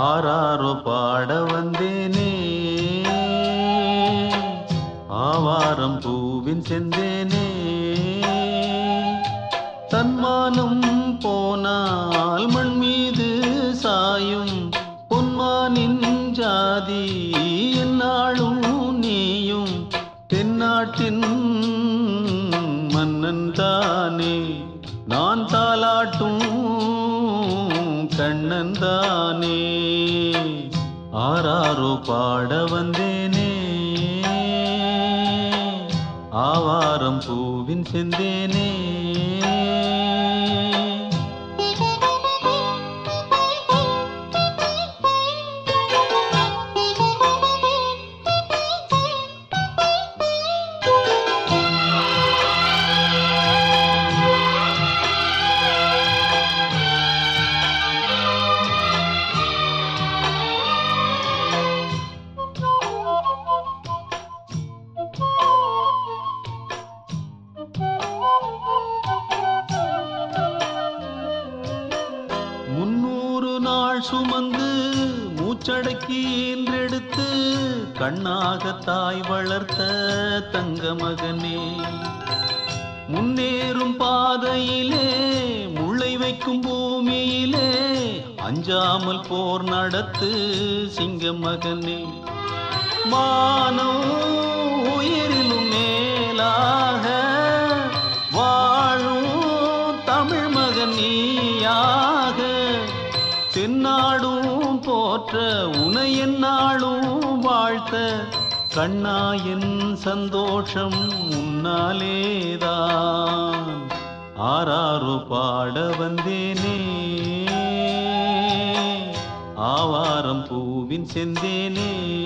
ஆறாரோ பாட வந்தேனே ஆவாரம் பூவின் செந்தேனே தன்மானம் காட்டும் கண்ணன் தானே ஆராரோ பாட வந்தேனே. ஆவாரம் பூவின் செந்தேனே. வாழ் சுமந்து மூச்சடக்கி ஈன்றெடுத்து கண்ணாக தாய் வளர்த்த தங்க மகனே முன்னேறும் பாதையிலே முளை வைக்கும் பூமியிலே அஞ்சாமல் போர் நடத்து சிங்க மகனே மானோ உயிரிலும் மேலாக வாழும் தமிழ் மகன் நீயா. தென்னாடும் போற்ற உனை என்னாலும் வாழ்த்த. கண்ணா என் சந்தோஷம் உன்னாலேதான். ஆறாறு பாட வந்தேனே. ஆவாரம் பூவின் செந்தேனே.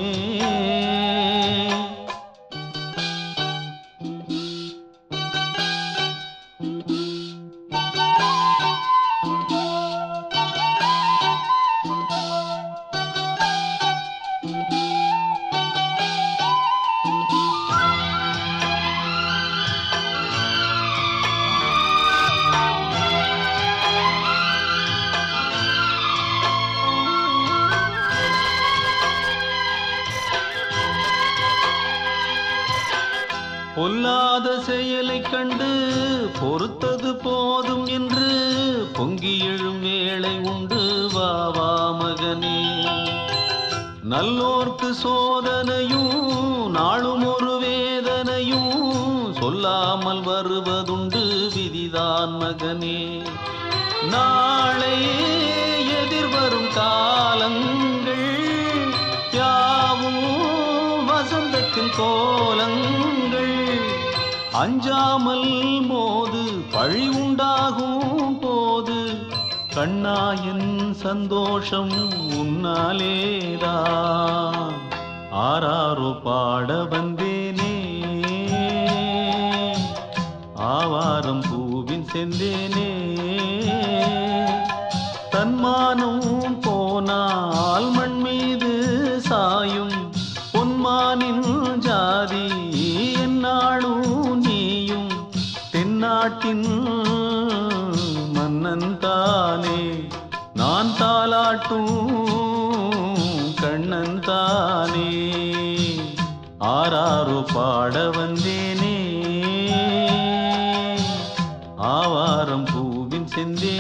பொல்லாத செயலை கண்டு பொறுத்தது போதும் என்று பொங்கி எழும் வேளை உண்டு வாவா மகனே. நல்லோர்க்கு சோதனையும் நாளும் ஒரு வேதனையும் சொல்லாமல் வருவதுண்டு விதிதான் மகனே. நாளை எதிர்வரும் காலங்கள் யாவும் வசந்தத்தின் கோலங்கள் அஞ்சாமல் மோது பழி உண்டாகும் போது கண்ணாயின் சந்தோஷம் உன்னாலேதா. ஆராரோ பாட வந்தேனே. ஆவாரம் பூவின் செந்தேனே. தென்னாட்டின் மன்னன் தானே. நான் தாலாட்டும் கண்ணன் தானே. ஆறாரோ பாட வந்தேனே. ஆவாரம் பூவின் செந்தே